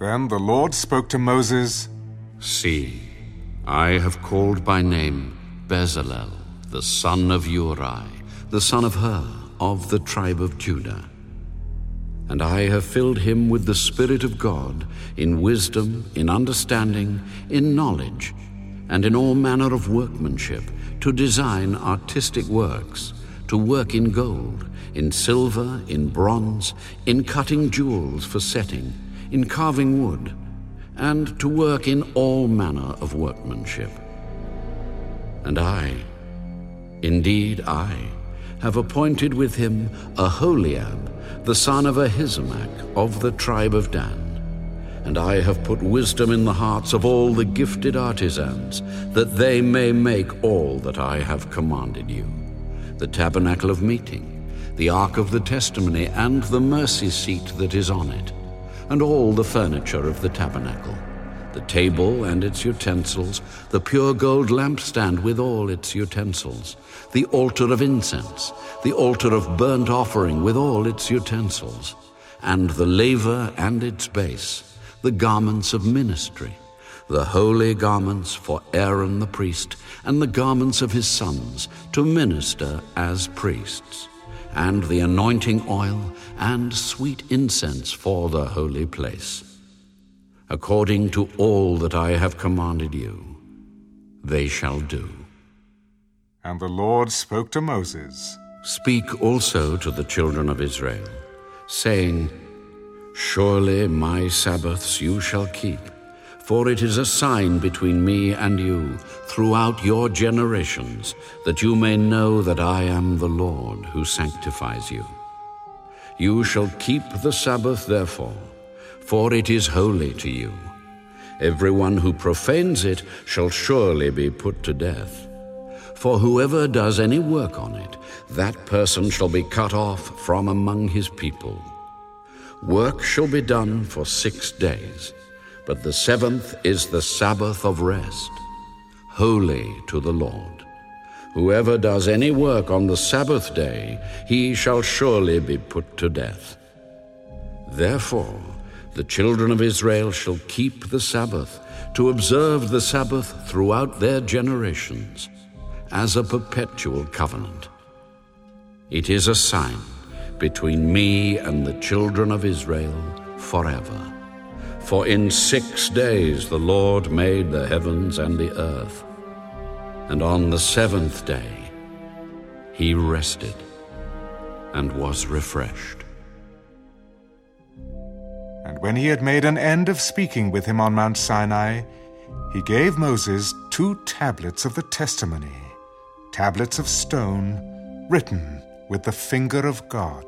Then the Lord spoke to Moses See, I have called by name Bezalel, the son of Uri, the son of Hur, of the tribe of Judah. And I have filled him with the Spirit of God, in wisdom, in understanding, in knowledge, and in all manner of workmanship, to design artistic works, to work in gold, in silver, in bronze, in cutting jewels for setting, in carving wood, and to work in all manner of workmanship. And I, indeed I, have appointed with him Aholiab, the son of Ahisamach, of the tribe of Dan. And I have put wisdom in the hearts of all the gifted artisans, that they may make all that I have commanded you the tabernacle of meeting, the ark of the testimony, and the mercy seat that is on it, and all the furniture of the tabernacle the table and its utensils, the pure gold lampstand with all its utensils, the altar of incense, the altar of burnt offering with all its utensils, and the laver and its base, the garments of ministry, the holy garments for Aaron the priest, and the garments of his sons to minister as priests, and the anointing oil and sweet incense for the holy place according to all that I have commanded you, they shall do. And the Lord spoke to Moses Speak also to the children of Israel, saying, Surely my Sabbaths you shall keep, for it is a sign between me and you throughout your generations, that you may know that I am the Lord who sanctifies you. You shall keep the Sabbath, therefore for it is holy to you. Everyone who profanes it shall surely be put to death. For whoever does any work on it, that person shall be cut off from among his people. Work shall be done for six days, but the seventh is the Sabbath of rest, holy to the Lord. Whoever does any work on the Sabbath day, he shall surely be put to death. Therefore, the children of Israel shall keep the Sabbath, to observe the Sabbath throughout their generations, as a perpetual covenant. It is a sign between me and the children of Israel forever. For in six days the Lord made the heavens and the earth, and on the seventh day he rested and was refreshed. And when he had made an end of speaking with him on Mount Sinai, he gave Moses two tablets of the testimony, tablets of stone, written with the finger of God.